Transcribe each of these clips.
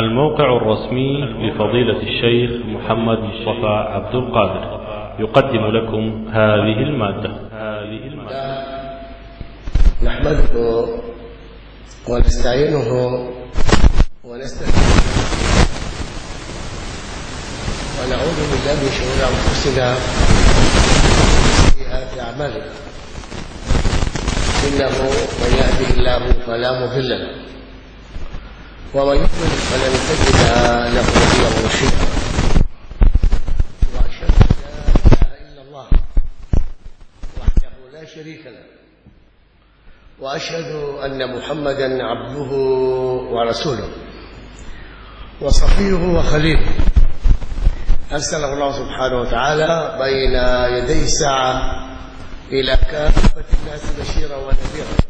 الموقع الرسمي لفضيلة الشيخ محمد مصطفى عبد القادر. يقدم لكم هذه المادة. نحمده ونستعينه ونستغفره ونعوذ بالله من شرور أنفسنا وسيئات أعمالنا. إنه من يهده الله فلا مضل له. ومن يضلل فلن تجد له وليا مرشدا وأشهد أن لا إله إلا الله وحده لا شريك له. وأشهد أن محمدا عبده ورسوله وصفيه وخليله. أرسله الله سبحانه وتعالى بين يدي الساعة إلى كافة الناس بشيرا ونذيرا.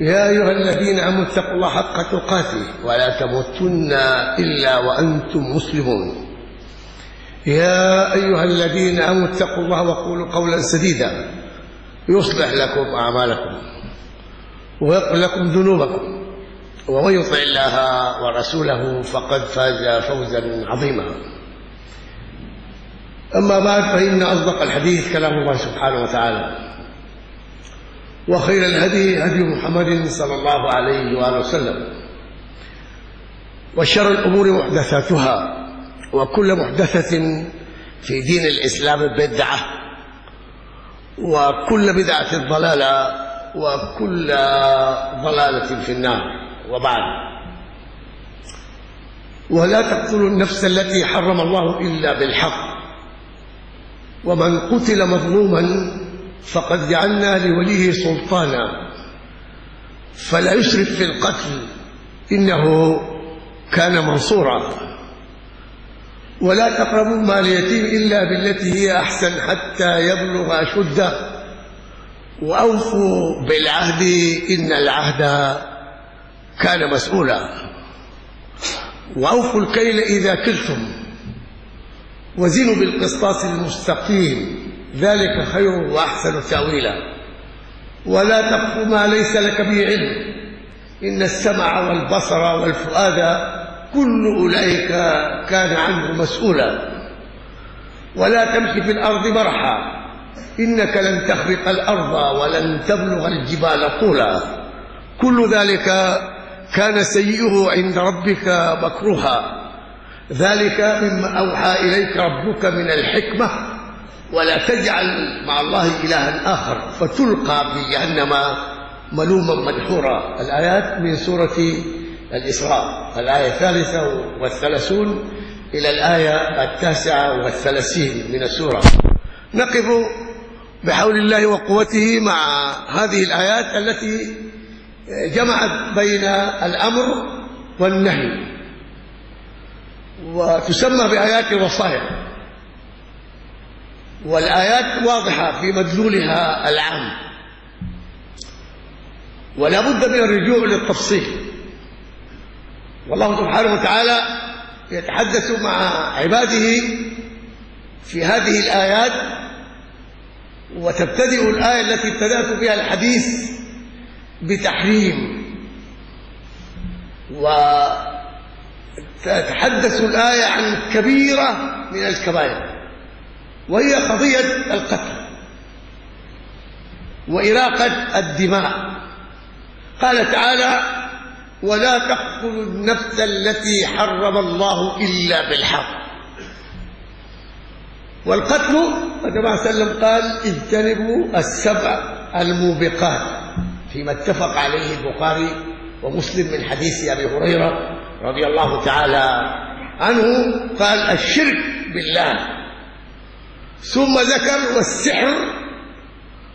يا أيها الذين آمنوا اتقوا الله حق تقاته. ولا تموتن إلا وأنتم مسلمون. يا أيها الذين آمنوا اتقوا الله وقولوا قولا سديدا. يصلح لكم أعمالكم ويغفر لكم ذنوبكم. ومن يطع الله ورسوله فقد فاز فوزا عظيما. أما بعد فإن أصدق الحديث كلام الله سبحانه وتعالى. وخير الهدي هدي محمد صلى الله عليه وآله وسلم. وشر الأمور محدثاتها وكل محدثة في دين الإسلام بدعة وكل بدعة ضلالة وكل ضلالة في النار. وبعد. ولا تقتلوا النفس التي حرم الله إلا بالحق. ومن قتل مظلوما فقد جعلنا لوليه سلطانا فلا يسرف في القتل إنه كان منصورا. ولا تقربوا مال اليتيم إلا بالتي هي أحسن حتى يبلغ أشده. وأوفوا بالعهد إن العهد كان مسؤولا. وأوفوا الكيل إذا كلتم وزنوا بالقسطاس المستقيم. ذلك خير وأحسن تأويلا. ولا تقف ما ليس لك به علم. إن السمع والبصر والفؤاد كل أولئك كان عنه مسؤولا. ولا تمشي في الأرض مرحا. إنك لن تخرق الأرض ولن تبلغ الجبال طولا. كل ذلك كان سيئه عند ربك مكروها. ذلك مما أوحى إليك ربك من الحكمة ولا تجعل مع الله إلها آخر فتلقى في جهنم ملوما مدحورا الآيات من سورة الإسراء الآية الثالثة والثلاثون إلى الآية التاسعة والثلاثين من السورة. نقف بحول الله وقوته مع هذه الآيات التي جمعت بين الأمر والنهي وتسمى بآيات الوصايا. والآيات واضحة في مدلولها العام. ولا بد من الرجوع للتفصيل. والله سبحانه وتعالى يتحدث مع عباده في هذه الآيات وتبتدئ الآية التي ابتدأت بها الحديث بتحريم. وتتحدث الآية عن كبيرة من الكبائر. وهي قضية القتل وإراقة الدماء. قال تعالى ولا تقتلوا النفس التي حرم الله إلا بالحق. والقتل كما سلم قال اجتنبوا السبع الموبقات. فيما اتفق عليه البخاري ومسلم من حديث أبي هريرة رضي الله تعالى عنه قال الشرك بالله. ثم ذكر والسحر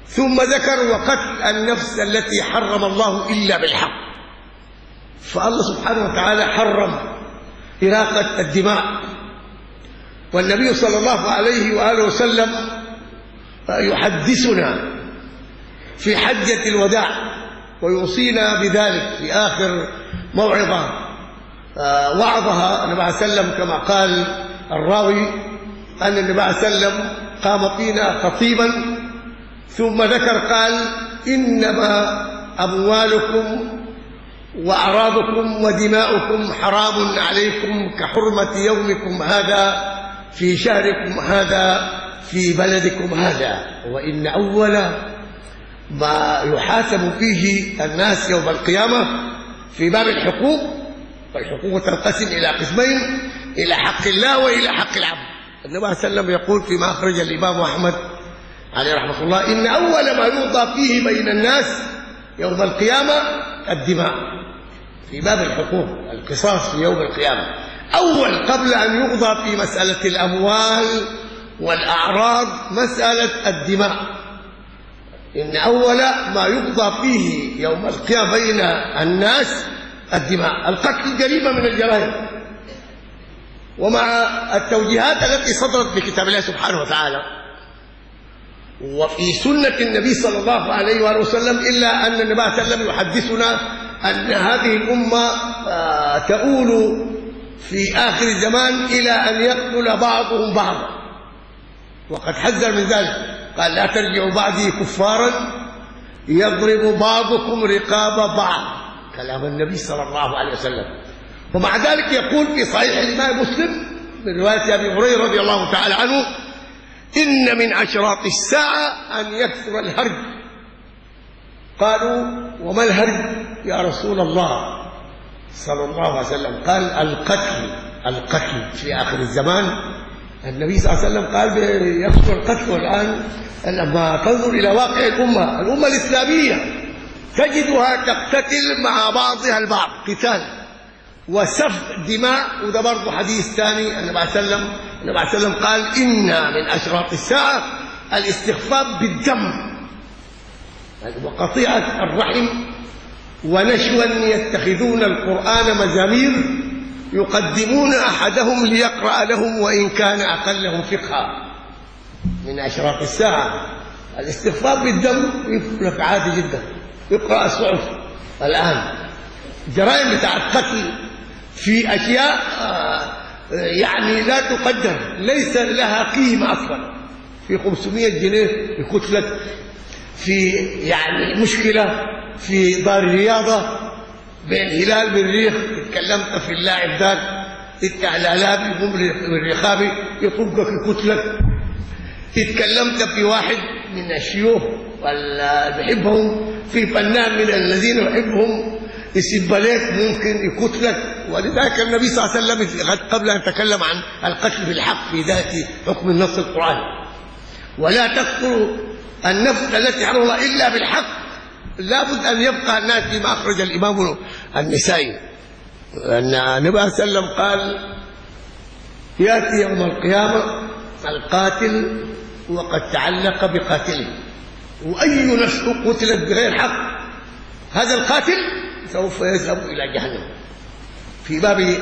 ثم ذكر وقتل النفس التي حرم الله إلا بالحق. فالله سبحانه وتعالى حرم إراقة الدماء. والنبي صلى الله عليه وآله وسلم يحدثنا في حجة الوداع ويوصينا بذلك في آخر موعظة وعظها النبي عليه وسلم كما قال الراوي أن النبي عليه وسلم قام فينا خطيبا ثم ذكر قال إنما أموالكم وأعراضكم ودماؤكم حرام عليكم كحرمة يومكم هذا في شهركم هذا في بلدكم هذا. وإن أول ما يحاسب فيه الناس يوم القيامة في باب الحقوق والحقوق تنقسم إلى قسمين إلى حق الله وإلى حق العبد. النبي صلى الله عليه وسلم يقول فيما أخرج الإمام أحمد عليه رحمة الله إن أول ما يوضى فيه بين الناس يوم القيامة الدماء. في باب الحقوق القصاص في يوم القيامة. أول قبل أن يقضى في مسألة الأموال والأعراض مسألة الدماء. إن أول ما يقضى فيه يوم القيامة بين الناس الدماء. القتل جريمة من الجرائم. ومع التوجيهات التي صدرت بكتاب الله سبحانه وتعالى وفي سنة النبي صلى الله عليه وآله وسلم إلا أن النبي صلى الله عليه وسلم يحدثنا أن هذه الأمة تؤول في آخر الزمان إلى أن يقتل بعضهم بعضا. وقد حذر من ذلك قال لا ترجعوا بعدي كفارا يضرب بعضكم رقاب بعض. كلام النبي صلى الله عليه وسلم. ومع ذلك يقول في صحيح الإمام مسلم من رواية أبي هريرة رضي الله تعالى عنه إن من أشراط الساعة أن يكثر الهرج. قالوا وما الهرج؟ يا رسول الله صلى الله عليه وسلم قال القتل القتل في آخر الزمان. النبي صلى الله عليه وسلم قال يكثر القتل والآن لما تنظر إلى واقع الأمة الأمة الإسلامية تجدها تقتتل مع بعضها البعض. قتال. وسفك دماء وده برضه حديث ثاني النبي عليه وسلم. النبي عليه وسلم قال إن من أشراط الساعة الاستخفاف بالدم. وقطيعة الرحم ونشوا يتخذون القرآن مزامير يقدمون أحدهم ليقرأ لهم وإن كان أقلهم فقها. من أشراط الساعة الاستخفاف بالدم يقول عادي جدا. يقرأ الصحف الآن. جرائم بتاع القتل في أشياء يعني لا تقدر ليس لها قيمة أصلا. في 500 جنيه يقتلك في يعني مشكلة في دار الرياضة بين هلال بالريخ اتكلمت في اللاعب ذاك التعلالات يقوم بالرخابي يطبقك يقتلك اتكلمت في واحد من الشيوخ اللي بيحبهم في فنان من الذين يحبهم يسب عليك ممكن يقتلك ولذلك النبي صلى الله عليه وسلم قبل أن تكلم عن القتل بالحق في ذات حكم النص القرآني. ولا تقتلوا النفس التي حرم الله إلا بالحق. لابد أن يبقى الناس فيما أخرج الإمام النسائي. أن النبي صلى الله عليه وسلم قال يأتي يوم القيامة القاتل وقد تعلق بقاتله. وأي نفس قتلت بغير حق؟ هذا القاتل سوف يذهب إلى جهنم. في باب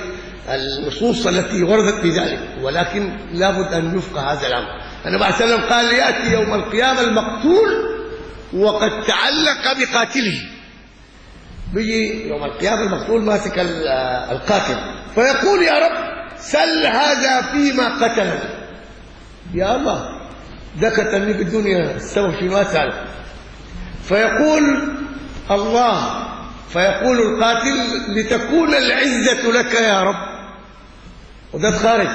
النصوص التي وردت في ذلك ولكن لابد أن يفقه هذا الأمر. النبي عليه والسلام قال يأتي يوم القيامة المقتول وقد تعلق بقاتله. بيجي يوم القيامة المقتول ماسك القاتل فيقول يا رب سل هذا فيما قتلني. يا الله ده قتلني بالدنيا السبب شنو اسال فيقول الله فيقول القاتل لتكون العزة لك يا رب. وده خارج.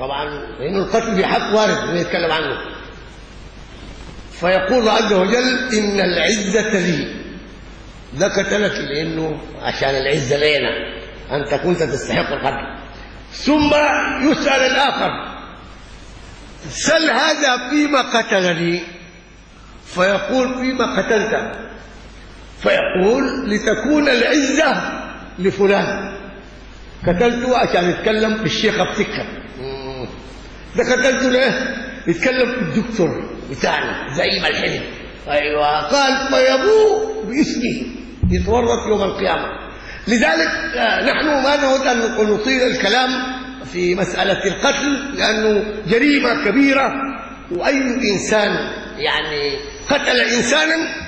طبعا لأنه القتل في حق وارد نتكلم عنه. فيقول عز وجل إن العزة لي. ده قتلك لأنه عشان العزة لينا أنت كنت تستحق القتل. ثم يسأل الآخر سل هذا فيما قتلني؟ فيقول فيما قتلت. فيقول لتكون العزة لفلان. قتلته عشان يتكلم بالشيخ بسكة ده قتلته ليه؟ يتكلم بالدكتور بتاعنا زي ما الحلم. أيوه. قال فيبوء باسمه يتورط يوم القيامة. لذلك نحن ما نود أن نطيل الكلام في مسألة القتل لأنه جريمة كبيرة. وأي إنسان يعني قتل إنسانا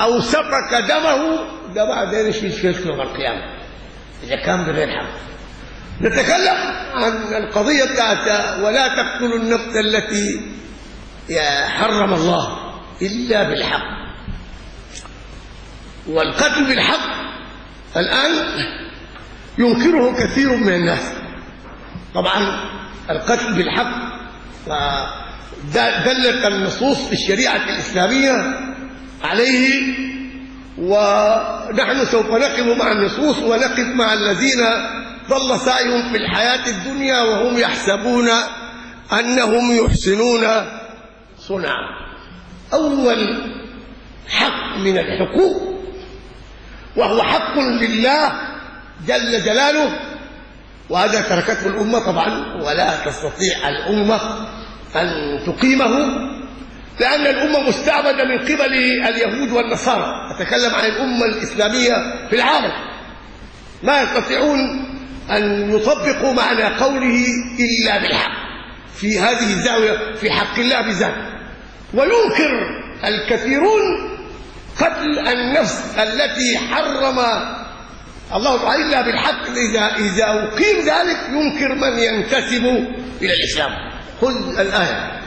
أو سفك دمه ده بعدين إيش مشكلته يوم القيامة. إذا كان بغير حق نتكلم عن القضية بتاعت ولا تقتلوا النفس التي حرم الله إلا بالحق. والقتل بالحق الآن ينكره كثير من الناس. طبعا القتل بالحق دلت النصوص في الشريعة الإسلامية عليه ونحن سوف نقف مع النصوص ونقف مع الذين ضل سعيهم في الحياة الدنيا وهم يحسبون أنهم يحسنون صنعا. أول حق من الحقوق وهو حق لله جل جلاله وهذا تركته الأمة طبعا ولا تستطيع الأمة أن تقيمه. لأن الأمة مستعبدة من قبل اليهود والنصارى. أتكلم عن الأمة الإسلامية في العالم. ما يستطيعون أن يطبقوا معنى قوله إلا بالحق. في هذه الزاوية في حق الله بذات وينكر الكثيرون قتل النفس التي حرم الله تعالى إلا بالحق. إذا, إذا أقيم ذلك ينكر من ينتسب إلى الإسلام. خذ الآية.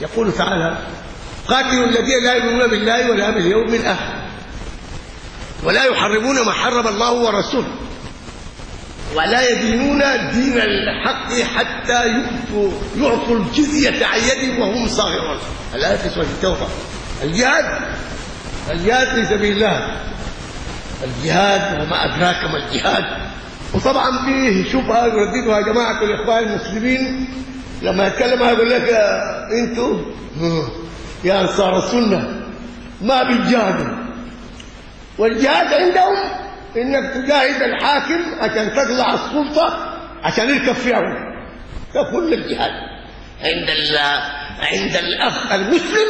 يقول تعالى قاتلوا الذين لا يؤمنون بالله ولا باليوم الآخر ولا يحرمون ما حرم الله ورسوله ولا يدينون دين الحق حتى يؤتوا يعطوا الجزية عن يد وهم صاغرون. الآية في سورة التوبة الجهاد الجهاد في سبيل الله. الجهاد وما أدراك ما الجهاد. وطبعا فيه شبهة يرددها جماعة الإخوان المسلمين لما يتكلم يقول لك أنتوا يا أنصار السنة ما بتجاهدوا والجهاد عندهم إنك تجاهد الحاكم عشان تطلع السلطة عشان يركب فيها ده كل الجهاد. عند عند الأخ المسلم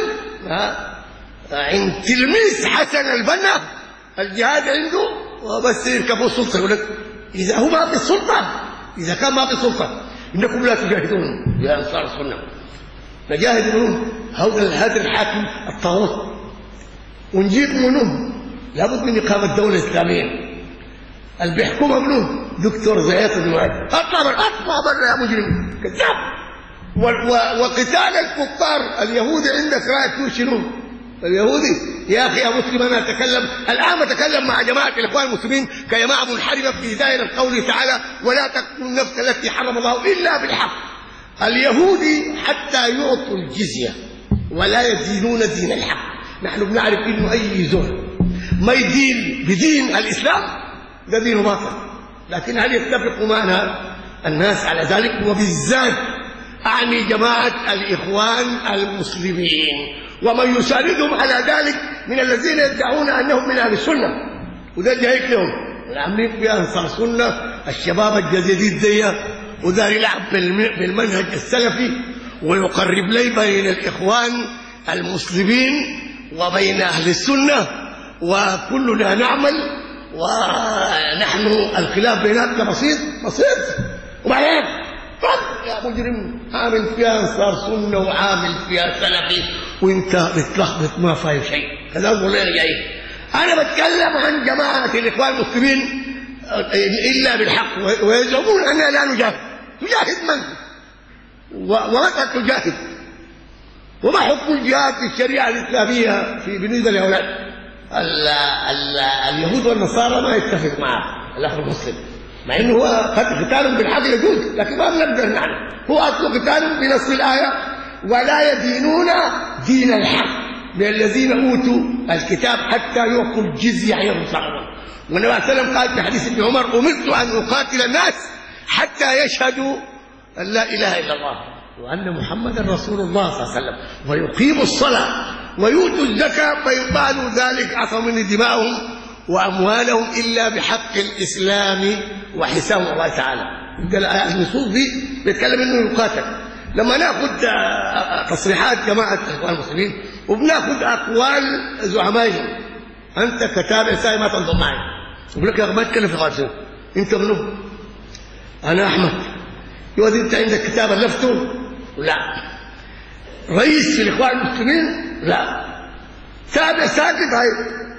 عند تلميذ حسن البنا الجهاد عنده وبس يركبوا السلطة. يقول لك إذا هو ما في السلطه إذا كان ما في سلطة إنكم لا تجاهدون. يا أنصار السنة. نجاهد منهم. هذا الحاكم الطاغوت. ونجيب منهم. لابد من إقامة دولة إسلامية. اللي بيحكمها منهم. دكتور زياد المعد اطلع بره اطلع بره يا مجرم. كذاب. وقتال الكفار. اليهود عندك رايك شنو اليهودي. يا أخي يا مسلم أنا أتكلم الآن اتكلم مع جماعة الإخوان المسلمين كجماعة منحرفة في دائرة قوله تعالى ولا تقتلوا النفس التي حرم الله إلا بالحق. اليهودي حتى يعطوا الجزية ولا يدينون دين الحق. نحن بنعرف إنه أي زول ما يدين بدين الإسلام ده دين باطل. لكن هل يتفق معنا الناس على ذلك؟ وبالذات أعني جماعة الإخوان المسلمين. ومن يساندهم على ذلك من الذين يدعون أنهم من أهل السنة. وده هيك لهم. العاملين في انصار سنة الشباب الجديد دي وده يلعب بالمنهج السلفي ويقرب لي بين الإخوان المسلمين وبين أهل السنة. وكلنا نعمل ونحن الخلاف بيناتنا بسيط بسيط. وبعدين يا مجرم عامل فيها انصار سنة وعامل فيها سلفي. وانت بتلخبط ما فاهم شيء. كلام ولا جاي. أنا بتكلم عن جماعة الإخوان المسلمين إلا بالحق. ويزعمون أننا لا نجاهد. تجاهد من؟ ومتى تجاهد. وما حكم الجهاد في الشريعة الإسلامية في بالنسبة لهؤلاء؟ اليهود والنصارى ما يتفق مع الأخ المسلم. مع إنه هو قتال بالحق يجوز لكن ما بنقدر نحن هو اصل قتال بنص الآية. ولا يدينون دين الحق. من الذين أوتوا الكتاب حتى يعطوا الجزية عن صغيرون والنبي عليه وسلم قال في حديث ابن عمر أمرت أن أقاتل الناس حتى يشهدوا أن لا إله إلا الله وأن محمدا رسول الله صلى الله عليه وسلم. ويقيموا الصلاة ويؤتوا الزكاة فيقال ذلك عصوا من دماءهم وأموالهم إلا بحق الإسلام وحساب الله تعالى. النصوص دي بيتكلم إنه يقاتل. لما ناخذ تصريحات جماعة الاخوان المسلمين وبناخذ أقوال زعمائهم أنت كتابع ساي ما تنظم معي. بقول لك يا أخي ما تتكلم في قاتل أنت منو؟ أنا أحمد. يقول أنت عندك كتاب ألفته؟ لا. رئيس الإخوان المسلمين؟ لا. ساكت ساكت هاي.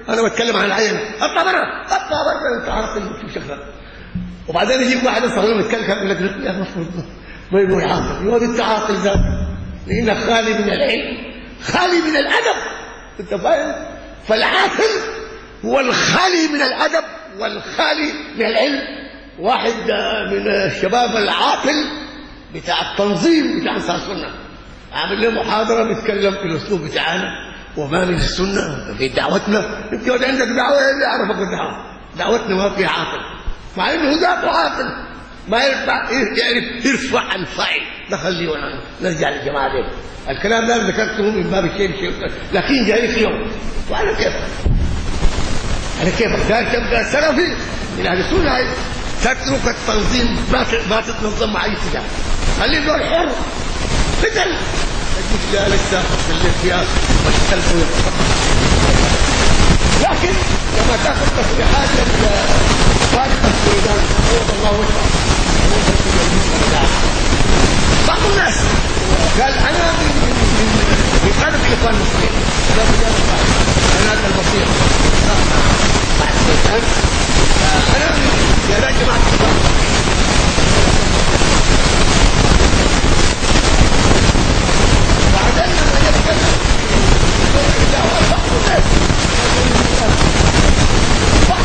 أنا بتكلم عن العين. أطلع برا. أطلع برا. انت عارف شو شغال وبعدين يجيب واحد صغير يتكلم يقول لك يا المفروض ما يقول عاقل يقول انت عاقل ذاتك لانك خالي من العلم خالي من الأدب. أنت فاهم؟ فالعاقل هو الخالي من الأدب والخالي من العلم. واحد من الشباب العاقل بتاع التنظيم بتاع السنة. عامل له محاضرة بيتكلم في الأسلوب بتاعنا. وما من السنة. في دعوتنا. أنت عندك دعوة يعرفك الدعوة. دعوتنا ما فيها عاقل. مع إنه ذاته عاقل. ما يرفع يعرف يرفع الفاعل. نخليه ولا نرجع للجماعة دي الكلام ده ذكرته من باب الشيء شيء. لكن جاي في يوم. وعلى كيف؟ على كيف؟ ده تبقى سلفي من أهل السنة. تترك التنظيم. ما تتنظم مع أي اتجاه. خلي الدول حر. بدل. المشكلة لسه اللي فيها والسلف لكن لما تأخذ تصريحات فارق السودان الله وجهه بعض الناس قال أنا من قاده الاخوان المسلمين. أنا أنا البصير. أنا يا جماعة. الاسلام بعدين لما يتكلم بعض الناس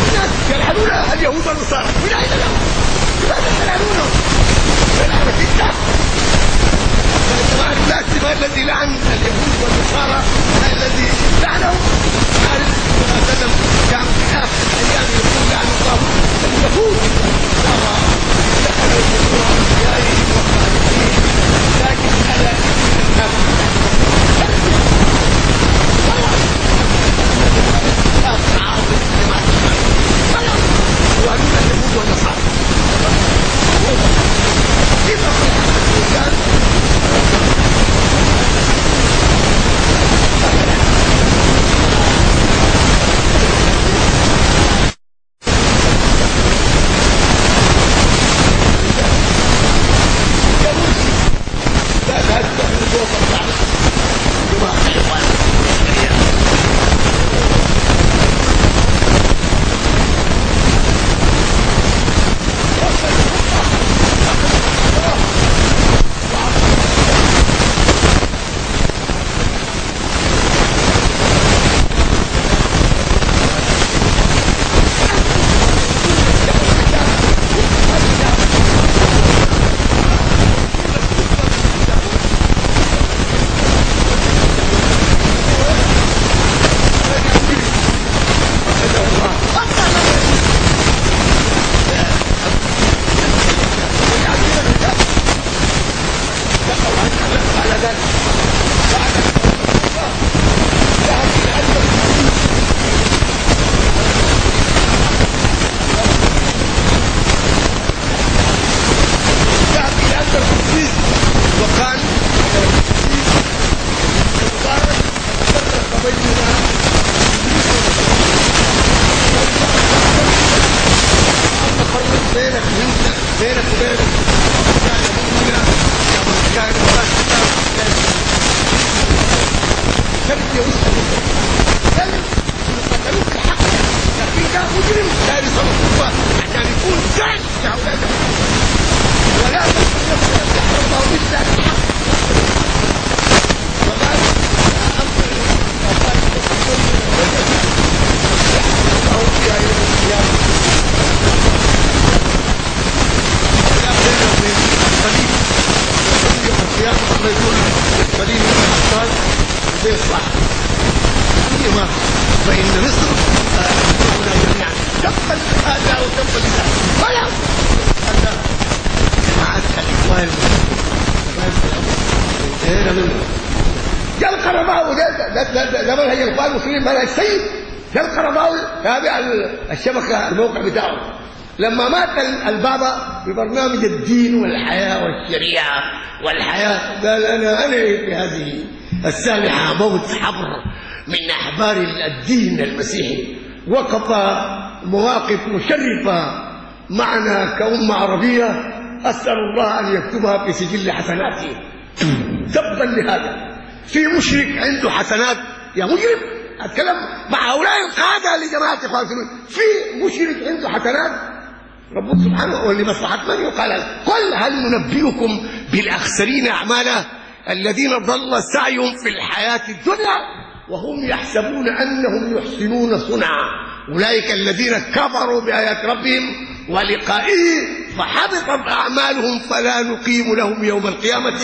الناس يلعنون اليهود والنصارى من اين لهم؟ لماذا تلعنونهم؟ جماعة الناس الذي لعن اليهود والنصارى الذي لعنهم لما مات البابا ببرنامج الدين والحياة والشريعة والحياة قال أنا أنا في هذه السابعة موت حبر من أحبار الدين المسيحي. وقف مواقف مشرفة معنا كأمة عربية أسأل الله أن يكتبها في سجل حسناته. تبا لهذا. في مشرك عنده حسنات. يا مجرم أتكلم مع هؤلاء القادة لجماعة إخوان في مشرك عنده حسنات. رب سبحانه ولمصلحة من يقال قل هل ننبئكم بالأخسرين أعمالا الذين ضل سعيهم في الحياة الدنيا وهم يحسبون أنهم يحسنون صنعا. أولئك الذين كفروا بآيات ربهم ولقائه فحبطت أعمالهم فلا نقيم لهم يوم القيامة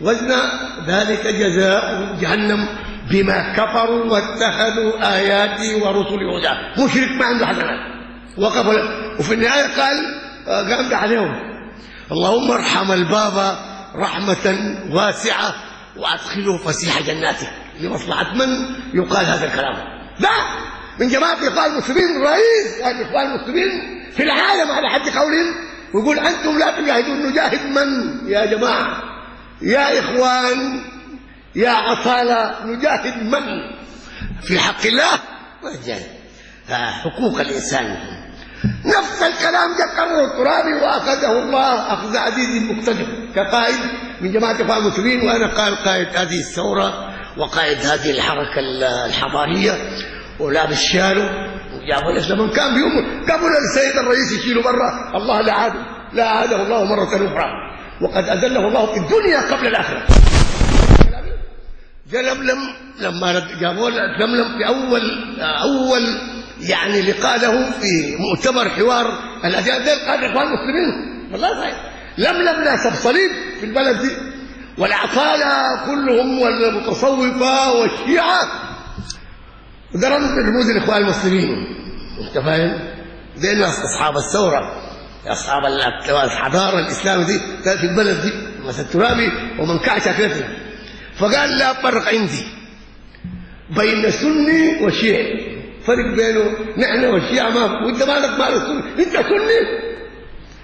وزنا. ذلك جزاء جهنم بما كفروا واتخذوا آياتي ورسلي هدى. مشرك ما عنده حسنات. وقف وفي النهاية قال قام عليهم. اللهم ارحم الباب رحمة واسعة وأدخله فسيح جناتك لمصلحة من يقال هذا الكلام؟ لا. من جماعة إخوان المسلمين رئيس الإخوان المسلمين في العالم على حد قولهم ويقول أنتم لا تجاهدون نجاهد من؟ يا جماعة. يا إخوان يا عطالة نجاهد من؟ في حق الله وجاهد حقوق الإنسان. نفس الكلام ذكره الترابي وأخذه الله أخذ عزيز مقتدر. كقائد من جماعة أخوان المسلمين وأنا قال قائد هذه الثورة وقائد هذه الحركة الحضارية. ولابس شاله جابوا له لما كان بيوم. قبل السيد الرئيس يشيله برا. الله لا عاده لا عاده الله مرة أخرى. وقد أذله الله في الدنيا قبل الآخرة. جاء لملم لما جابوا لملم في اول أول يعني لقاء له في مؤتمر حوار الاديان ده قال إخوان المسلمين. والله صحيح. لملم ناس صليب في البلد دي. والعطاله كلهم والمتصوفة والشيعة ده رمز رموز الإخوان المسلمين. أنت فاهم؟ دي ناس أصحاب الثورة. أصحاب الحضارة الإسلامية دي. في البلد دي. مثل الترابي ومن كعشة كثيرا فقال لا فرق عندي بين سني وشيعي. فرق بينه. نحن والشيعة ما وإنت مالك مال السني إنت سني.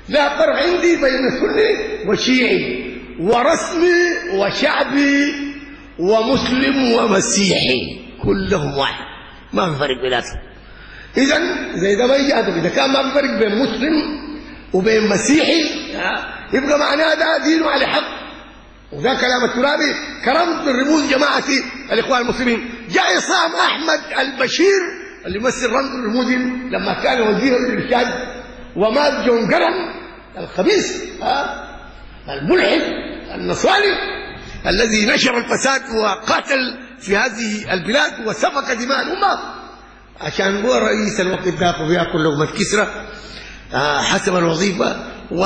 لا فرق عندي بين سني وشيعي ورسمي وشعبي ومسلم ومسيحي. كلهم واحد. ما في فرق بيناتهم. اذا زي ده ما يجادوا إذا كان ما في فرق بين مسلم وبين مسيحي يبقى معناه ده دينه على حق. وده كلام الترابي. كرمز من رموز جماعة الإخوان المسلمين. جاء عصام أحمد البشير اللي يمثل رمز الرموز لما كان وزير الإرشاد ومات جون جرم الخبيث ها الملحد النصراني الذي نشر الفساد وقاتل في هذه البلاد وسفك دماء الأمة. عشان هو رئيس الوقت ذاك وبياكل لقمه كسرى حسب الوظيفة. و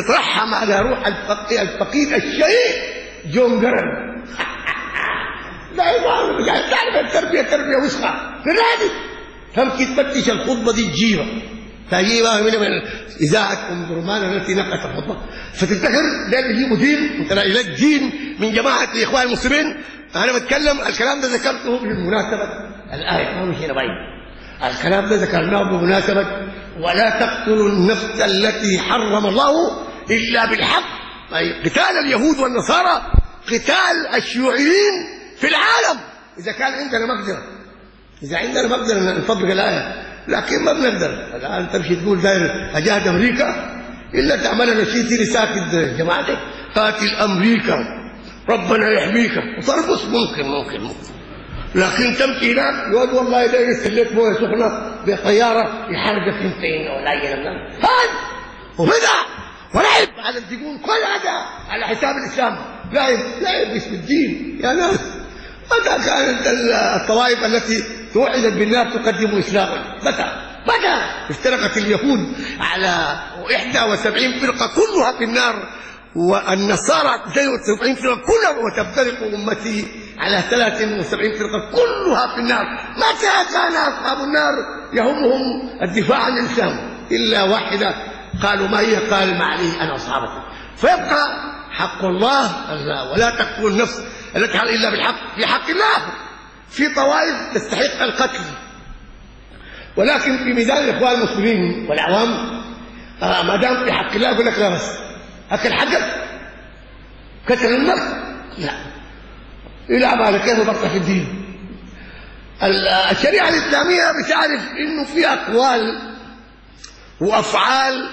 نترحم على روح الفقيد الشهيد جون جرن لا يبغى تعرف التربية تربيه وسخة. في الرادي. تمشي تفتش الخطبة دي تجيبها. تجيبها من إذاعة ام درمان التي نقلت الخطبة. فتفتكر ده اللي يجيبوا دين لا دين من جماعة الاخوان المسلمين. أنا بتكلم الكلام ده ذكرته بمناسبه الآية ما مش هنا بعيد الكلام ده ذكرناه بمناسبه ولا تقتلوا النفس التي حرم الله إلا بالحق. أي قتال اليهود والنصارى قتال الشيوعيين. في العالم. إذا كان عندنا مقدرة. إذا عندنا مقدرة نطبق الآية. لكن ما بنقدر. الآن تمشي تقول داير أجاهد أمريكا؟ إلا تعمل لنا شيء تيجي ساكت جماعتك قاتل أمريكا ربنا يحميك. وترقص ممكن ممكن ممكن. لكن تمشي هناك. يقول والله ده يستهلك موية سخنة بطيارة يحرقك انتين ولا اي هذا وبدع ولعب على تقول كل هذا على حساب الإسلام. لعب لعب باسم الدين. يا ناس. متى كانت الطوائف التي توعدت بالنار تقدم اسلاما متى؟ متى؟ افترقت اليهود على 71 فرقة كلها في النار والنصارى 72 فرقة كلها وتفترق أمتي على 73 فرقة كلها في النار. متى كان أصحاب النار يهمهم الدفاع عن الإسلام؟ إلا واحدة قالوا ما هي؟ قال ما عليه أنا اصحابكم فيبقى حق الله ولا تقتلوا النفس التي حل إلا بالحق. في حق الله. في طوائف تستحق القتل. ولكن في ميزان الإخوان المسلمين والعوام آه ما دام في حق الله يقول لك لا بس اكل حقك قتل النفس لا. يلعب على كيف برطه في الدين. الشريعة الإسلامية بتعرف إنه في أقوال وأفعال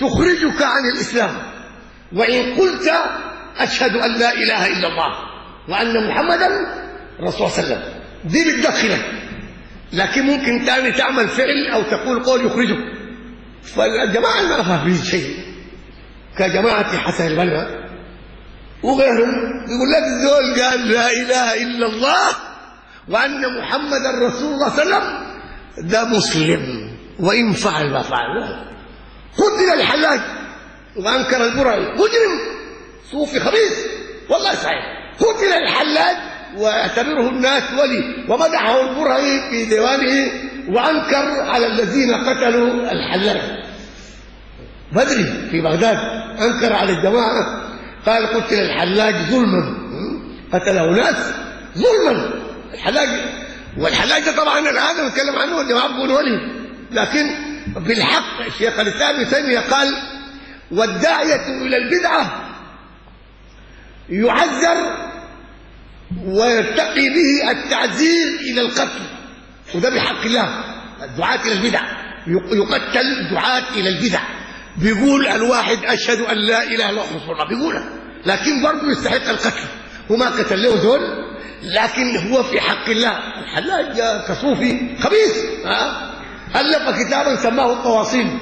تخرجك عن الإسلام. وإن قلت أشهد أن لا إله إلا الله وأن محمدا رسول صلى الله عليه وسلم. دي بتدخلك لكن ممكن تاني تعمل فعل أو تقول قول يخرجك. فالجماعة ما فاهمين شيء. كجماعة حسن البنا وغيرهم يقول لك زول قال لا إله إلا الله وأن محمدا رسول الله صلى الله عليه وسلم ده مسلم. وإن فعل ما فعل. قتل الحلاج وأنكر البرعي مجرم. صوفي خبيث. والله صحيح. قتل الحلاج واعتبره الناس ولي. ومدحه البرعي في ديوانه وأنكر على الذين قتلوا الحلاج بدري في بغداد أنكر على الجماعة. قال قتل الحلاج ظلما. قتله ناس ظلما. الحلاج والحلاج طبعا الآن نتكلم عنه الجماعه بيقولوا ولي. لكن بالحق الشيخ الإسلام ابن تيمية قال والداعية إلى البدعة يعذر ويرتقي به التعذير إلى القتل وده بحق الله. الدعاة إلى البدع يقتل دعاة إلى البدع. بيقول الواحد أشهد أن لا إله إلا الله رسول الله بيقولها لكن برضه يستحق القتل. وما قتل له دول لكن هو في حق الله. الحلاج كصوفي خبيث ها؟ ألف كتابا سماه الطواصيل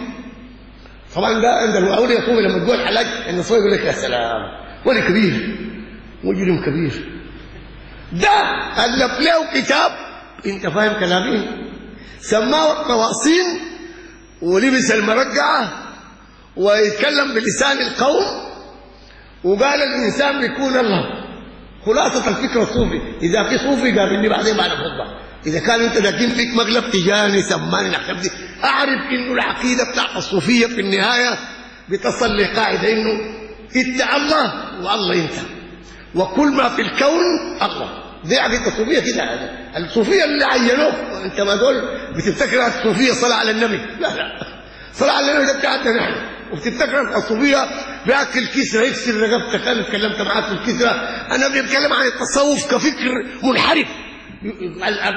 طبعا ده عند الاولياء صوفي لما تقول الحلاج إن صوفي يقول لك يا سلام. ولي كبير مجرم كبير. ده ألف له كتاب أنت فاهم كلامي؟ سماه الطواصيل ولبس المرقعه ويتكلم بلسان القوم وقال الإنسان بيكون الله. خلاصة الفكرة الصوفي إذا في صوفي قابلني بعدين بعد خطبه إذا كان أنت داكين فيك مقلب تجاني سماني نحتب دي أعرف إنه العقيدة بتاعت الصوفيه في النهاية بتصل لقاعدة إنه انت الله والله انت وكل ما في الكون الله. دي عقيدة الصوفية كده. الصوفية اللي عينوه. أنت ما دول بتفتكر الصوفية صلاة على النبي. لا لا. صلاة على النبي ده بتاعتنا نحن. وبتفتكر الصوفية بياكل كسرى يكسر رقبتك. أنا اتكلمت معاك في الكسرى أنا بتكلم عن التصوف كفكر منحرف.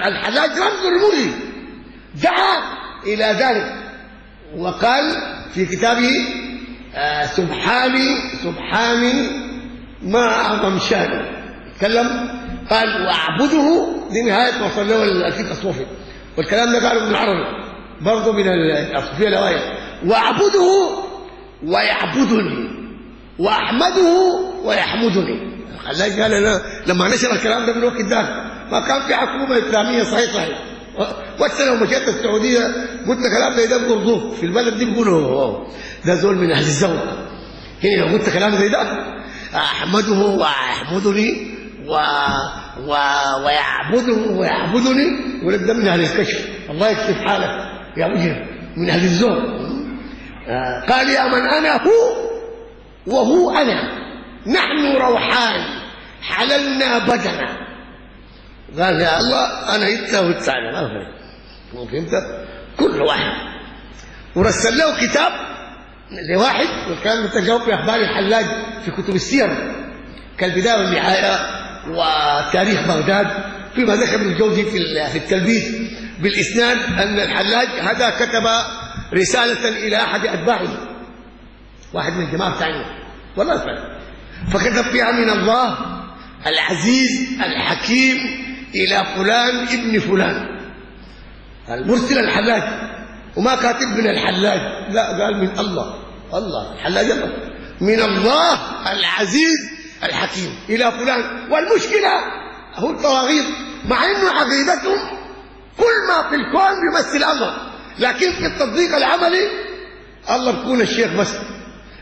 الحلاج رمز رموزي دعا إلى ذلك. وقال في كتابه آه سبحاني سبحاني ما أعظم شاني تكلم قال وأعبده لنهاية ما له الفكر الصوفي. والكلام ده قاله ابن العربي برضه من الصوفية الأوائل. وأعبده ويعبدني وأحمده ويحمدني. الحلاج قال لما نشر الكلام ده من الوقت ده ما كان في حكومة إسلامية صحيح صحيح. وقت لو مشيت السعودية قلت كلام زي ده بيرضوه في البلد دي بيقولوا ده زول من أهل الزوج هنا لو قلت كلام زي ده أحمده ويحمدني و... و... ويعبده ويعبدني لك ده من أهل الكشف. الله يكشف حالك يا مجرم من أهل الزوج آه قال يا من أنا هو وهو أنا نحن روحان حللنا بدنا. قال يا الله أنا وانت أنا ما فهمت ممكن أنت كل واحد. ورسل له كتاب لواحد وكان متجاوب في أخبار الحلاج في كتب السير. كالبداية والنهاية وتاريخ بغداد فيما ذكر ابن الجوزي في التلبيس بالإسناد أن الحلاج هذا كتب رسالة إلى أحد أتباعه. واحد من الجماعه بتاعنا. والله فكتب فيها من الله العزيز الحكيم إلى فلان ابن فلان. المرسل الحلاج. وما كاتب من الحلاج. لا قال من الله. الله الحلاج الله. من الله العزيز الحكيم. إلى فلان. والمشكلة هو الطواغيت مع إنه عقيدتهم كل ما في الكون بيمثل الله. لكن في التطبيق العملي الله بيكون الشيخ بس.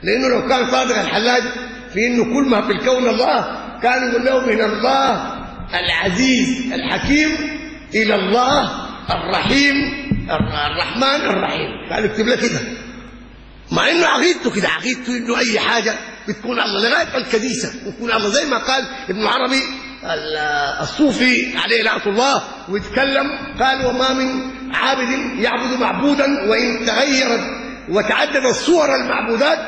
لأنه لو كان صادق الحلاج في إنه كل ما في الكون الله كان يقول له من الله العزيز الحكيم إلى الله الرحيم الرحمن الرحيم. قال اكتب لك كده. مع إنه عقيدته كده عقيدته إنه أي حاجة بتكون الله لغاية الكنيسة بتكون الله. زي ما قال ابن عربي الصوفي عليه لعنة الله ويتكلم قال وما من عابد يعبد معبودا وإن تغيرت وتعددت صور المعبودات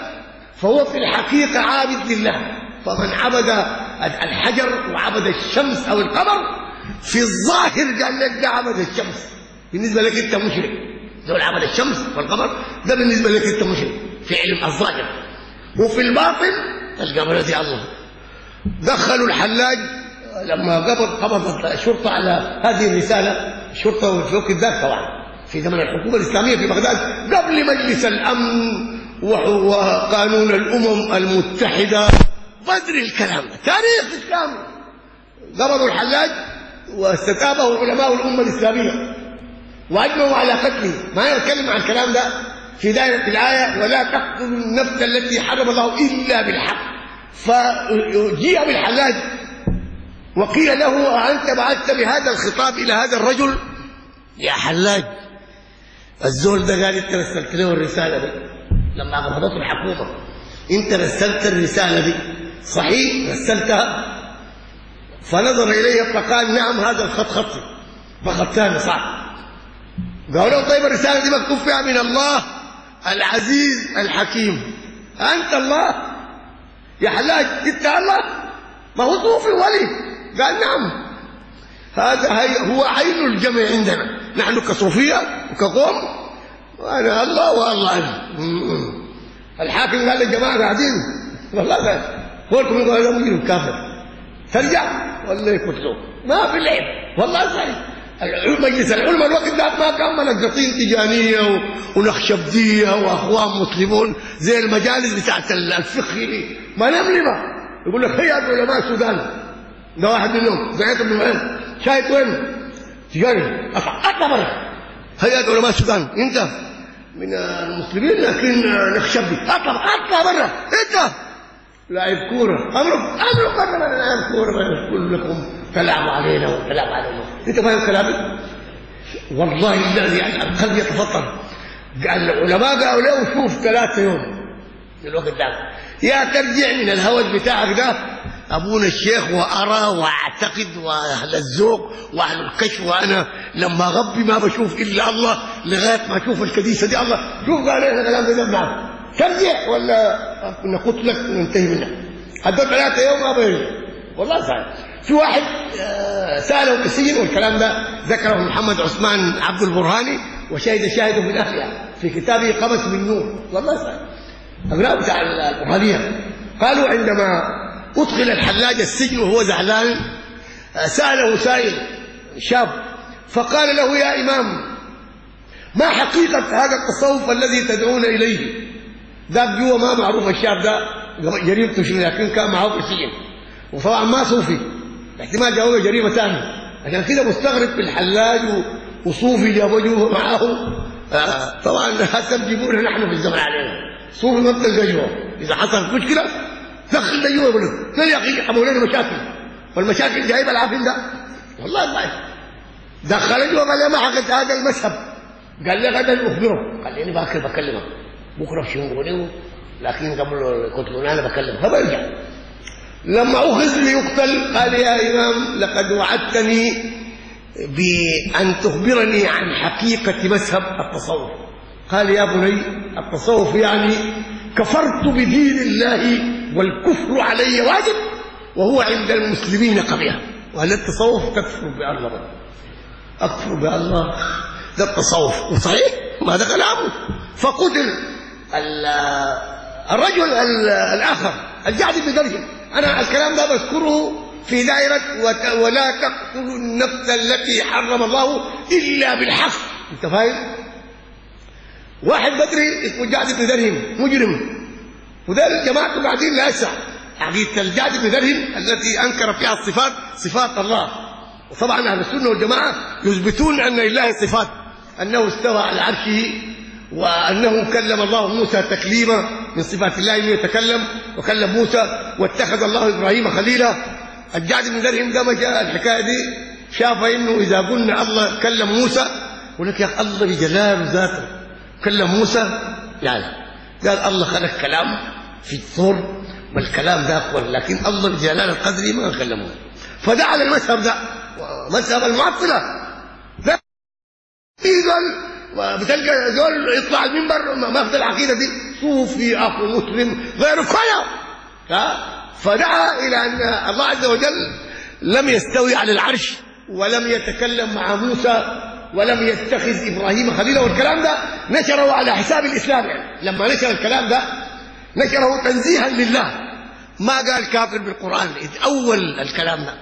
فهو في الحقيقة عابد لله. فمن عبد الحجر وعبد الشمس أو القمر في الظاهر قال لك ده عبد الشمس. بالنسبة لك أنت مشرك. دول عبد الشمس والقمر ده بالنسبة لك أنت مشرك. في علم الظاهر. وفي الباطن تلقى بلدي الله. دخلوا الحلاج لما قبض قبضت الشرطة على هذه الرسالة الشرطة في الوقت ذاك طبعا. في زمن الحكومة الإسلامية في بغداد قبل مجلس الأمن وقانون الأمم المتحدة. بدري الكلام. تاريخ اسلامي قبضوا الحلاج واستتابه علماء الأمة الإسلامية. وأجمعوا على قتله. ما يتكلم عن الكلام ده في دائرة الآية. ولا تقتلوا النفس التي حرم الله إلا بالحق. فجيء بالحلاج وقيل له أنت بعثت بهذا الخطاب إلى هذا الرجل؟ يا حلاج الزول ده قال إنت رسلت له الرسالة دي. لما قبضته الحكومة. إنت رسلت الرسالة دي. صحيح رسلتها فنظر اليه فقال نعم هذا الخط خطي فخطاني صح. قالوا له طيب الرسالة دي مكتوب فيها من الله العزيز الحكيم. أنت الله؟ يا حلاج إنت الله؟ ما هو صوفي ولي. قال نعم. هذا هو عين الجمع عندنا. نحن كصوفية وكقوم وأنا الله والله أنا. الحاكم قال للجماعة قاعدين. والله قال قولكم يقول هذا مجرم كافر ترجع ولا يقتلوه ما في لعب والله صحيح مجلس العلماء الوقت ده ما كان منقطين تجانيه ونخشبديه واخوان مسلمون زي المجالس بتاعت الفقه ما نملمه يقول لك هيئه علماء السودان ده واحد منهم زعيم بن معين شايف وين؟ تجاري برا هيئه علماء السودان انت من المسلمين لكن نخشبدي اطلع اطلع برا انت لاعب كوره امرك أمرك برا أنا لاعب كوره كلكم تلعبوا علينا وتلعب علينا. أنت فاهم كلامي؟ والله الذي يعني القلب يتفطر قال العلماء قالوا له شوف ثلاثة يوم. في الوقت ده. يا ترجع من الهوج بتاعك ده. أبونا الشيخ وأرى وأعتقد وأهل الذوق وأهل الكشف. وأنا لما غبي ما بشوف إلا الله لغاية ما أشوف الكنيسه دي. الله شوف قال إيه الكلام ده معك ترجع ولا نقتلك وننتهي منك هدول ثلاثة يوم ما بيرجع والله صحيح في واحد سأله في السجن والكلام ده ذكره محمد عثمان عبد البرهاني وشهد شاهد من اهلها في كتابه قبس من نور. والله صحيح اقراه بتاع البرهانية. قالوا عندما أدخل الحلاج السجن وهو زعلان سأله سائل شاب فقال له يا إمام ما حقيقة هذا التصوف الذي تدعون إليه؟ ذاك جوا ما معروف الشاب ده جريمته شنو لكن كان معه في السجن وطبعا ما صوفي احتمال جاوبه جريمة ثانية عشان كده مستغرب في الحلاج وصوفي جابوا جوا معاه آه طبعا هسه بيجيبونا نحن في الزمن علينا صوفي ما بتلقى إذا حصلت مشكلة دخل ده يقول له يا أخي؟ عملوا لنا مشاكل. والمشاكل جايبه العافين ده. والله ضعيف دخل جوا قال لي ما حقت هذا المذهب. قال لي غدا أخبره. قال لي أنا باكر بكلمك. بكره في شنو لكن قبل يقتلوني أنا بكلمك فبرجع. لما أخذ ليقتل قال يا إمام لقد وعدتني بأن تخبرني عن حقيقة مذهب التصوف. قال يا بني التصوف يعني كفرت بدين الله والكفر علي واجب وهو عند المسلمين قبيح. وهل التصوف تكفر بالله أكفر بالله ده التصوف وصحيح ما ده كلامه؟ فقتل. الرجل الآخر الجعد بن درهم أنا الكلام ده بذكره في دائرة ولا تقتلوا النفس التي حرم الله إلا بالحق. أنت فاهم؟ واحد بدري اسمه جعد بن درهم مجرم. وده الجماعة قاعدين لا يسع عقيدة الجعد بن درهم التي أنكر فيها الصفات صفات الله. وطبعا أهل السنة والجماعة يثبتون أن لله صفات أنه استوى على عرشه. وأنه كلم الله موسى تكليما من صفات الله أنه يتكلم وكلم موسى واتخذ الله إبراهيم خليلا. الجعد بن درهم ده جاء الحكاية دي شاف إنه إذا قلنا الله كلم موسى ولك يا الله بجلال ذاته. كلم موسى يعني قال الله خلق كلام في الثور والكلام ده أقوى لكن الله بجلال القدر ما كلمه. فدعا للمذهب ده مذهب المعطلة. ده بتلقى دول يطلع المنبر ما في العقيدة دي. صوفي أخو مسلم غير كله. فدعا إلى أن الله عز وجل لم يستوي على العرش ولم يتكلم مع موسى ولم يتخذ إبراهيم خليلا والكلام ده نشره على حساب الإسلام. يعني لما نشر الكلام ده نشره تنزيها لله. ما قال كافر بالقرآن. أول الكلام ده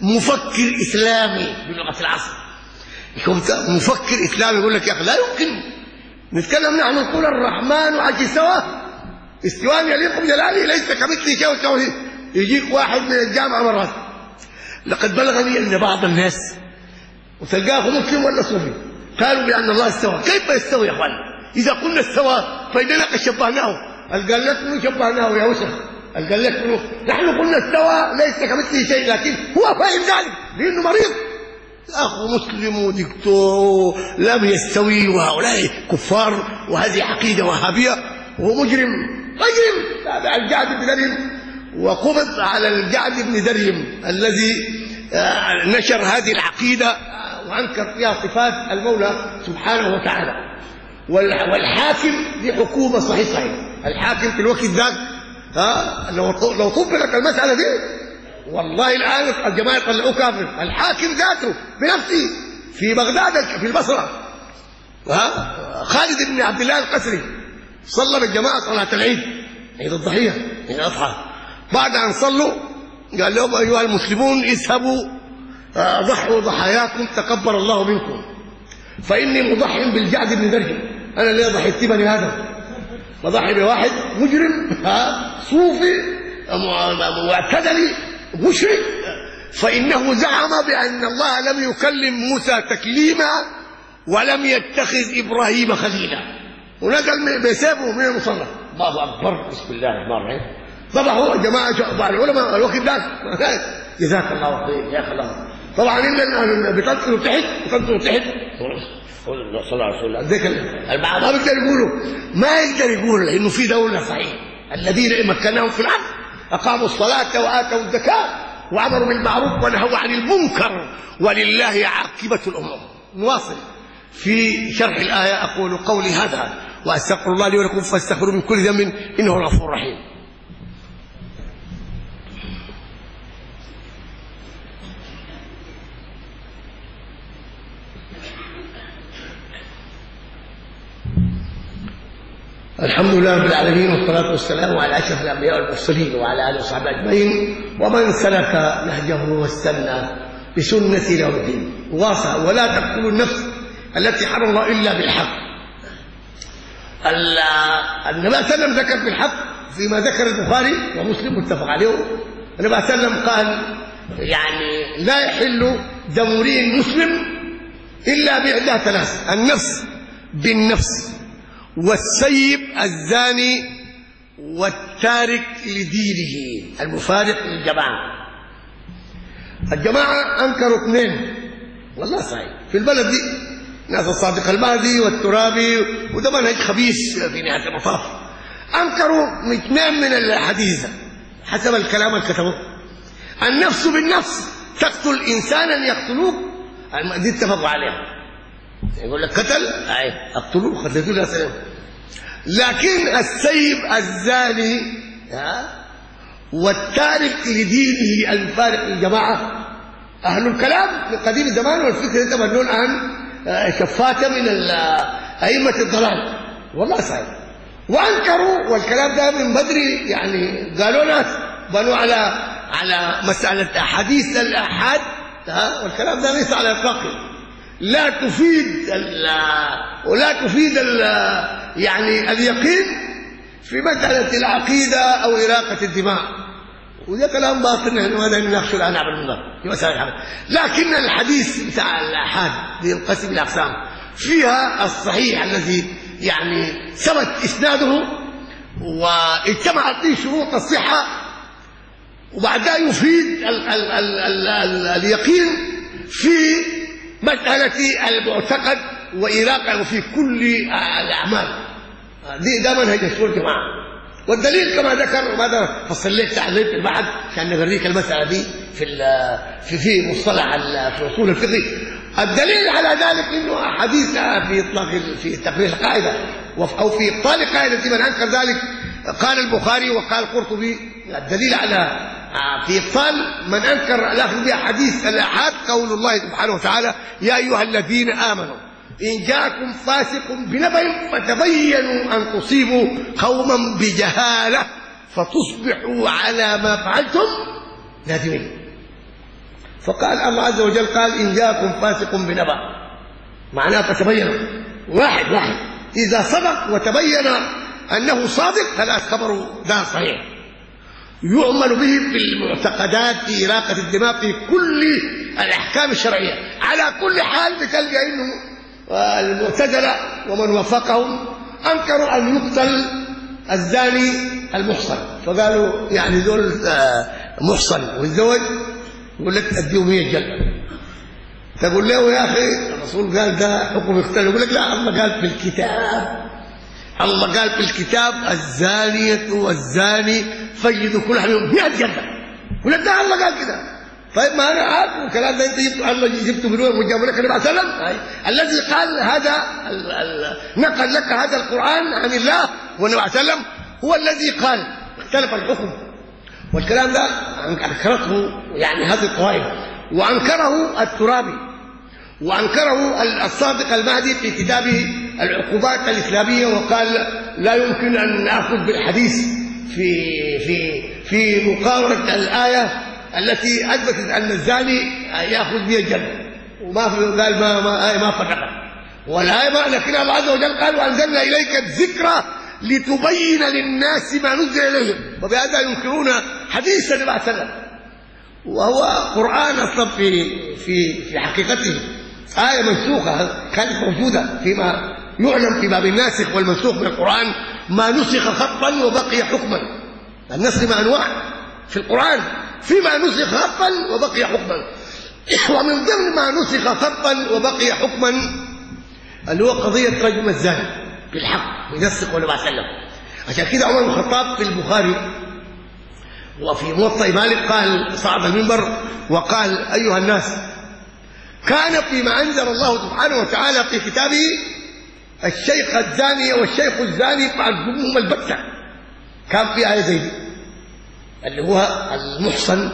مفكر إسلامي بلغة العصر. يكون مفكر إسلامي يقول لك يا أخي لا يمكن. نتكلم نحن نقول الرحمن وعجي سوا استواء يليق بجلاله ليس كمثله شيء وتوحيد يجيك واحد من الجامعة مرات. لقد بلغني أن بعض الناس وتلقاه مسلم ولا صوفي. قالوا بأن الله استوى. كيف يستوي يا أخوان؟ إذا قلنا استوى فإننا قد شبهناه. قال لك منو شبهناه يا وسخ قال لك نحن قلنا استوى ليس كمثله شيء لكن هو فاهم ذلك لأنه مريض. اخو مسلم ودكتور لم يستوي وهؤلاء كفار وهذه عقيدة وهابية وهو مجرم. مجرم تابع الجعد بن درهم. وقبض على الجعد بن درهم الذي نشر هذه العقيدة وأنكر فيها صفات المولى سبحانه وتعالى. والحاكم دي حكومة صحيح صحيح الحاكم في الوقت ذاك ها لو طبقت المسألة دي والله الان الجماعة يطلعوه كافر. الحاكم ذاته بنفسه في بغداد في البصرة. ها؟ خالد بن عبد الله القسري صلى بالجماعة صلاة العيد. عيد الضحية عيد الأضحى. بعد أن صلوا قال لهم أيها المسلمون اذهبوا ضحوا ضحاياكم تقبل الله منكم. فإني مضحي بالجعد بن درهم أنا ليه ضحيت بني آدم؟ بضحي بواحد مجرم ها؟ صوفي معتدلي. مشرك. فإنه زعم بأن الله لم يكلم موسى تكليما ولم يتخذ إبراهيم خليلا. ونزل بسيفه من المصلى. الله أكبر. بسم الله الرحمن الرحيم. ذبحوا الجماعه بعض العلماء الوقت ذاك جزاك الله خير يا الله طبعا ان بتنقلوا تحت بتنقلوا تحت صلى الله عليه وسلم. ذيك البعض ما بيقدر يقولوا. ما يقدر يقول لأنه في دولة صحيح الذين مكناهم في الأرض. أقاموا الصلاة وآتوا الزكاة وأمروا بالمعروف ونهوا عن المنكر ولله عاقبة الأمور نواصل في شرح الآية أقول قولي هذا وأستغفر الله لي ولكم فاستغفروا من كل ذنب إنه غفور رحيم الحمد لله رب العالمين والصلاة والسلام على أشرف الأنبياء والمرسلين وعلى آله وصحبه أجمعين. ومن سلك نهجه واستنى بسنة إلى الدين. واصل. ولا تقتلوا النفس التي حرم الله إلا بالحق. النبي صلى الله عليه وسلم ذكر بالحق فيما ذكر البخاري ومسلم متفق عليه. النبي صلى الله عليه وسلم قال يعني لا يحل دم امرئ مسلم إلا بإحدى ثلاث النفس بالنفس. والسيب الزاني والتارك لدينه المفارق للجماعة. الجماعة أنكروا اثنين. والله صحيح. في البلد دي ناس الصادق المهدي والترابي وده منهج خبيث في نهاية المطاف. أنكروا اثنين من الحديث حسب الكلام اللي كتبوه. النفس بالنفس تقتل إنسانا يقتلوك. دي اتفقوا عليها. يقول لك قتل؟ أي أقتلوه قتلتوه لا سلام لكن السيب الزاني والتارك لدينه المفارق للجماعه أهل الكلام من قديم الزمان والفكر يتبنون عن شفاته من أئمة الضلال. والله صحيح. وأنكروا والكلام ده من بدري يعني قالوا ناس بنوا على على مسألة أحاديث الأحاد ها؟ والكلام ده ليس على اطلاقه لا تفيد ولا تفيد يعني اليقين في مسألة العقيدة أو إراقة الدماء. وده كلام باطل نحن هذا نناقشه الآن على المنبر في مسألة الحديث لكن الحديث بتاع الآحاد بينقسم إلى أقسام فيها الصحيح الذي يعني ثبت إسناده واجتمعت فيه شروط الصحة وبعدها يفيد ال ال ال ال اليقين في مسألة المعتقد وإراقه في كل الأعمال. دي ده منهج السور جماعة. والدليل كما ذكر وماذا فصل لك تعليق البحث عشان نوريك المسألة دي في في في مصطلح في أصول الفقه. الدليل على ذلك إنه احاديث في إطلاق في تقرير القاعدة أو في إبطال قاعدة من أنكر ذلك قال البخاري وقال القرطبي الدليل على في ابطال من أنكر الأخذ بها حديث الأحاد قول الله سبحانه وتعالى يا أيها الذين آمنوا إن جاءكم فاسق بنبأ فتبينوا أن تصيبوا قوما بجهالة فتصبحوا على ما فعلتم نادمين. فقال الله عز وجل قال إن جاءكم فاسق بنبأ. معناه فتبينوا. واحد واحد. إذا صدق وتبين أنه صادق خلاص خبره ده صحيح. يعمل به في المعتقدات في إراقة الدماء في كل الأحكام الشرعية. على كل حال بتلقى إنه المعتزلة ومن وافقهم أنكروا أن يقتل الزاني المحصن. فقالوا يعني دول آه، محصن. والزوج يقول لك أديه 100 جلد تقول له يا أخي الرسول قال ده حكم يقتل يقول لك لا الله قال في الكتاب الله قال في الكتاب الزانية والزاني فجدوا كل واحد منهم 100 جلدة. ولا ده الله قال كده. طيب ما أنا عارف الكلام ده أنت جبته الله جبته من وين؟ وجابه لك النبي صلى الله عليه وسلم؟ الذي قال هذا ال ال نقل لك هذا القرآن عن الله والنبي صلى الله عليه وسلم. هو الذي قال. اختلف الحكم. والكلام ده أنكرته يعني هذه الطوائف وأنكره الترابي. وأنكره الصادق المهدي في كتابه العقوبات الإسلامية وقال لا يمكن أن نأخذ بالحديث في في في مقارنه الآية التي أثبتت أن الزاني يأخذ بها الجنة. وما في قال ما ما آية ما فرق والآية لكن الله عز وجل قال وأنزلنا إليك الذكرى لتبين للناس ما نزل إليهم. وبهذا ينكرون حديث النبي عليه وسلم. وهو قرآن أصلا في في في حقيقته. آية منسوخة كانت موجودة فيما يعلم في باب الناسخ والمنسوخ من القرآن ما نسخ خطا وبقي حكما. النسخ مع انواع في القرآن. فيما نسخ خطا وبقي حكما. ومن ضمن ما نسخ خطا وبقي حكما اللي هو قضية رجم الزاني بالحق النبي عليه وسلم عشان كده عمر بن الخطاب في البخاري وفي موطئ مالك قال صعد المنبر وقال أيها الناس كان فيما أنزل الله سبحانه وتعالى في كتابه الشيخ الزاني والشيخ الزاني فعذبوهم البتة. كان في آية زي دي. اللي هو المحصن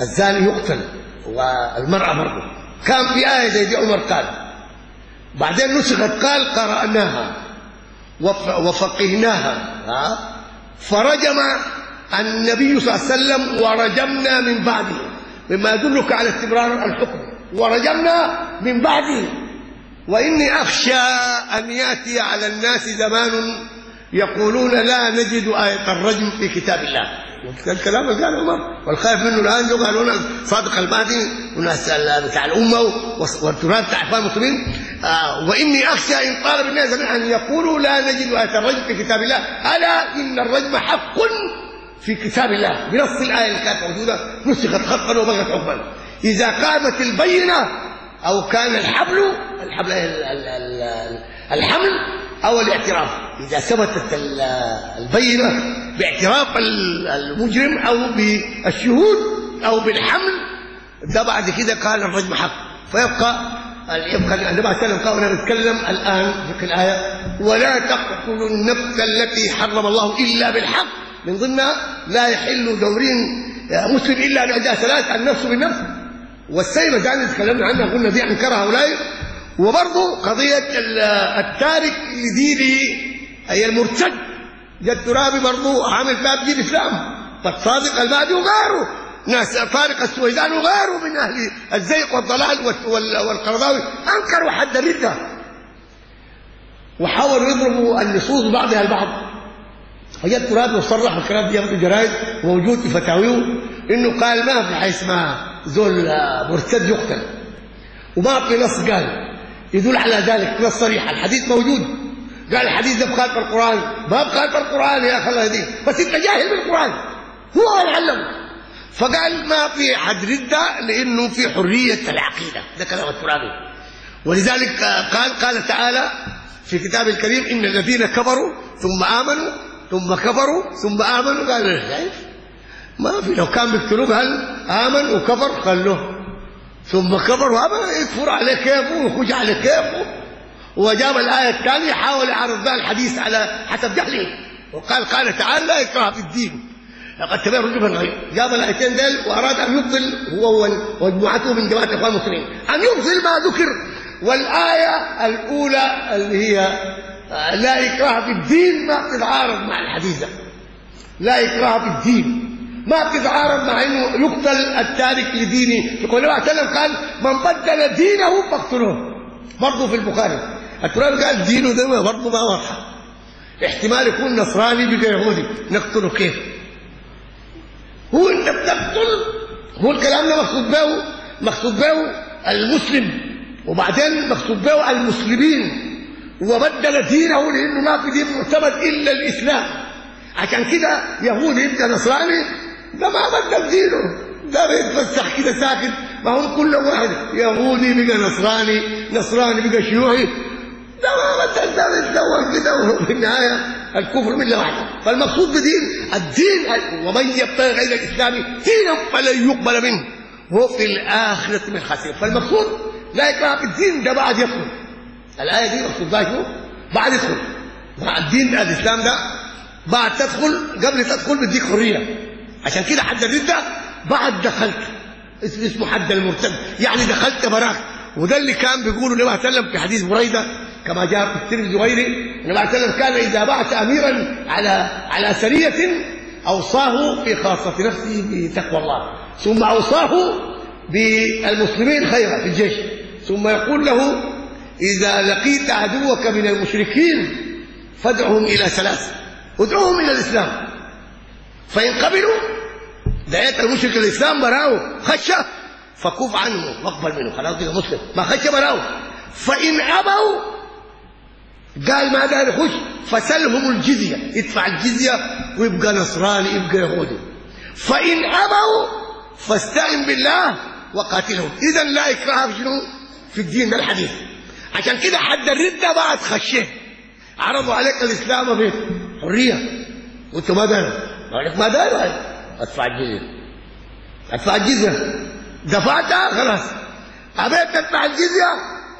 الزاني يقتل والمرأة برضه. كان في آية زي دي عمر قال. بعدين نسخت قال قرأناها وفقهناها. فرجم النبي صلى الله عليه وسلم ورجمنا من بعده. مما يدلك على استمرار الحكم. ورجمنا من بعده وإني أخشى أن يأتي على الناس زمان يقولون لا نجد آية الرجم في كتاب الله. الكلام اللي قال عمر والخايف منه الآن جو قالوا صادق المهدي وناس بتاع الأمة والتراث بتاع إخوان المسلمين. آه وإني أخشى إن طالب الناس أن يقولوا لا نجد آية الرجم في كتاب الله. ألا إن الرجم حق في كتاب الله. بنص الآية اللي كانت موجودة نسخت خطا وبقت حكما إذا قامت البينة أو كان الحبل الحبل الحمل أو الاعتراف. إذا ثبتت البينة باعتراف المجرم أو بالشهود أو بالحمل ده بعد كده قال الرجم حق. فيبقى يبقى النبي عليه الصلاه والسلام نتكلم الآن في الآية ولا تقتلوا النفس التي حرم الله إلا بالحق. من ضمنها لا يحل دورين مسلم إلا ادى ثلاث النفس بالنفس. والسيبة ده تكلمنا عنها قلنا دي أنكرها هؤلاء. وبرضه قضية التارك لدينه أي المرتد ده الترابي برضه عامل فيها بدين الاسلام فالصادق المهدي وغيره ناس طارق السويدان وغيره من أهل الزيق والضلال والقرضاوي. أنكروا حد الرده وحاولوا يضربوا النصوص بعضها البعض. هي الترابي وصرح الكلام ده في الجرايد موجود في فتاويه إنه قال ما في حاجة اسمها زول مرتد يقتل. وما في نص قال. يدل على ذلك نص صريح. الحديث موجود. قال الحديث ده بخالف القرآن. ما بخالف القرآن يا أخي الله يهديك. بس انت جاهل بالقرآن. هو اللي علمه فقال ما في حد رده لأنه في حرية العقيدة. ده كلام الترابي ولذلك قال قال تعالى في كتاب الكريم إن الذين كفروا ثم آمنوا ثم كفروا ثم آمنوا. قال شايف ما في. لو كان بيقتلوه هل آمن وكفر؟ قال له ثم كفر وأبى يكفر على كيفه ويخش على كيفه. وجاب الآية الثانية حاول يعرض بها الحديث على حسب جهله. وقال قال تعالى لا اكراه في الدين. لقد تبين رجل غير. جاب الآيتين ديل وأراد أن يبطل هو ومجموعته من جماعة الاخوان المسلمين. أن يبطل ما ذكر. والآية الأولى اللي هي لا اكراه في الدين ما بتتعارض مع الحديث لا اكراه في الدين. ما بتتعارض مع إنه يقتل التارك لدينه. يقول الله عليه وسلم قال من بدل دينه فاقتلوه. برضه في البخاري. القرآن قال دينه ده برضه ما واضحه احتمال يكون نصراني بقى يهودي. نقتله كيف؟ هو إنت بتقتل هو الكلام ده مقصود به مقصود به المسلم. وبعدين مقصود به المسلمين. وبدل دينه لأنه ما في دين معتمد إلا الإسلام. عشان كده يهودي يبقى نصراني ده ما بدل دينه ده بيتفسح كده ساكت. ما هم كلهم واحد يهودي بقى نصراني نصراني بقى شيوعي. ده ما بدل ده بيتزوج كده وفي النهاية الكفر مله واحدة فالمقصود بدين الدين ومن يبتغي غير الإسلام دينا فلن يقبل منه. هو في الآخرة من خسير فالمقصود لا إكراه في الدين ده بعد يدخل. الآية دي مقصود بها شنو؟ بعد يدخل. الدين ده الإسلام ده بعد تدخل قبل تدخل بديك حرية. عشان كده حد الرده بعد دخلت. اسمه حد المرتد. يعني دخلت براك. وده اللي كان بيقوله النبي عليه وسلم في حديث بريدة كما جاء في الترمذي وغيره. النبي عليه وسلم كان إذا بعث اميرا على على سرية أوصاه في خاصة نفسه بتقوى الله. ثم أوصاه بالمسلمين خيرا في الجيش. ثم يقول له إذا لقيت عدوك من المشركين فادعهم إلى ثلاث ادعوهم إلى الإسلام. فإن قبلوا دعيت المشرك الإسلام براو خشه فكف عنه واقبل منه خلاص كده مسلم ما خش براو. فإن أبوا قال ما دار يخش فسلهم الجزية يدفع الجزية ويبقى نصراني يبقى يهودي. فإن أبوا فاستعن بالله وقاتلهم. اذا لا إكراه في شنو؟ في الدين ده الحديث. عشان كده حد الرده بعد خشه. عرضوا عليك الإسلام بيت حرية. وانت ما دار قال ما دار ادفع الجزية. ادفع الجزية. دفعتها؟ خلاص. أبيت تدفع الجزية؟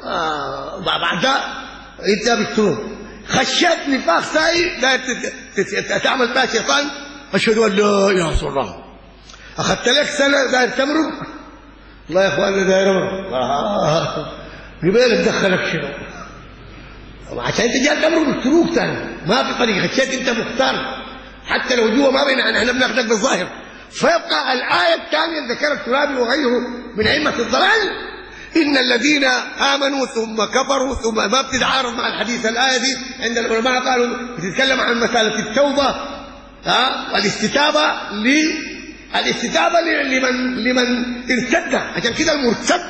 آه بعدها انت بتتوب خشيت نفاق ساي لا تعمل بها شيطان. أشهد أن لا إله إلا الله. أخذت لك سنة داير تمرق الله يا اخواننا داير تمرق آه. قبيلك دخلك شنو؟ عشان انت جاي تمرق بتروق ثاني ما في طريق. خشيت أنت مختار. حتى لو جوا ما بين إحنا بناخذك بالظاهر. فيبقى الآية الثانية ذكرت الترابي وغيره من أئمة الضلال إن الذين آمنوا ثم كفروا ثم ما بتتعارض مع الحديث الآية دي عند العلماء قالوا بتتكلم عن مسألة التوبة ها والاستتابة ل الاستتابة لمن لمن ارتد. عشان كده المرتد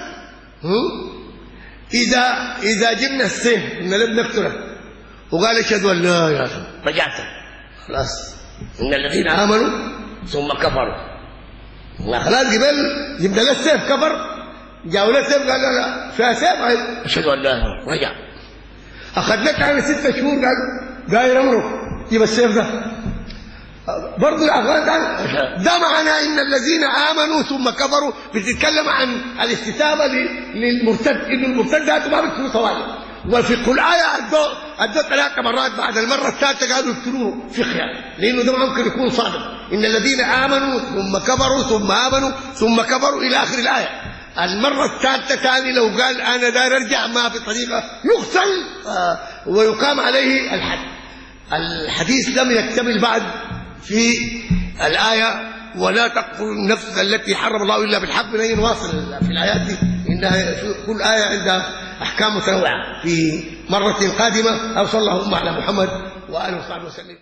إذا إذا جبنا السيف إن لم نقتله وقال أشهد أن لا إله إلا الله. رجعت. خلاص. إن الذين آمنوا ثم كفروا. خلاص. قبل جبنا له السيف كفر جاءوا له سيف قال لا لا فيها سيف أشهد أن لا إله رجع. أخذناك على ستة شهور قال داير أمرك. جيب السيف ده. برضه الأخوان ده ده معناه إن الذين آمنوا ثم كفروا بتتكلم عن الاستتابه للمرتد. ان المرتد ده ما بيكتبوا طوالي وفي كل آية أدوا أدوا ثلاث مرات بعد المرة الثالثة قالوا اقتلوه في خيار لأنه ده ممكن يكون صادق. إن الذين آمنوا ثم كفروا ثم آمنوا ثم كفروا إلى آخر الآية. المرة الثالثة ثاني لو قال أنا داير أرجع ما في طريقة يقتل آه ويقام عليه الحد. الحديث لم يكتمل بعد في الآية. ولا تقتل النفس التي حرم الله إلا بالحق. من واصل في الآيات دي؟ إنها كل آية عندها أحكام متنوعة في مرة قادمة أو صلى اللهم على محمد وآله وصحبه وسلم.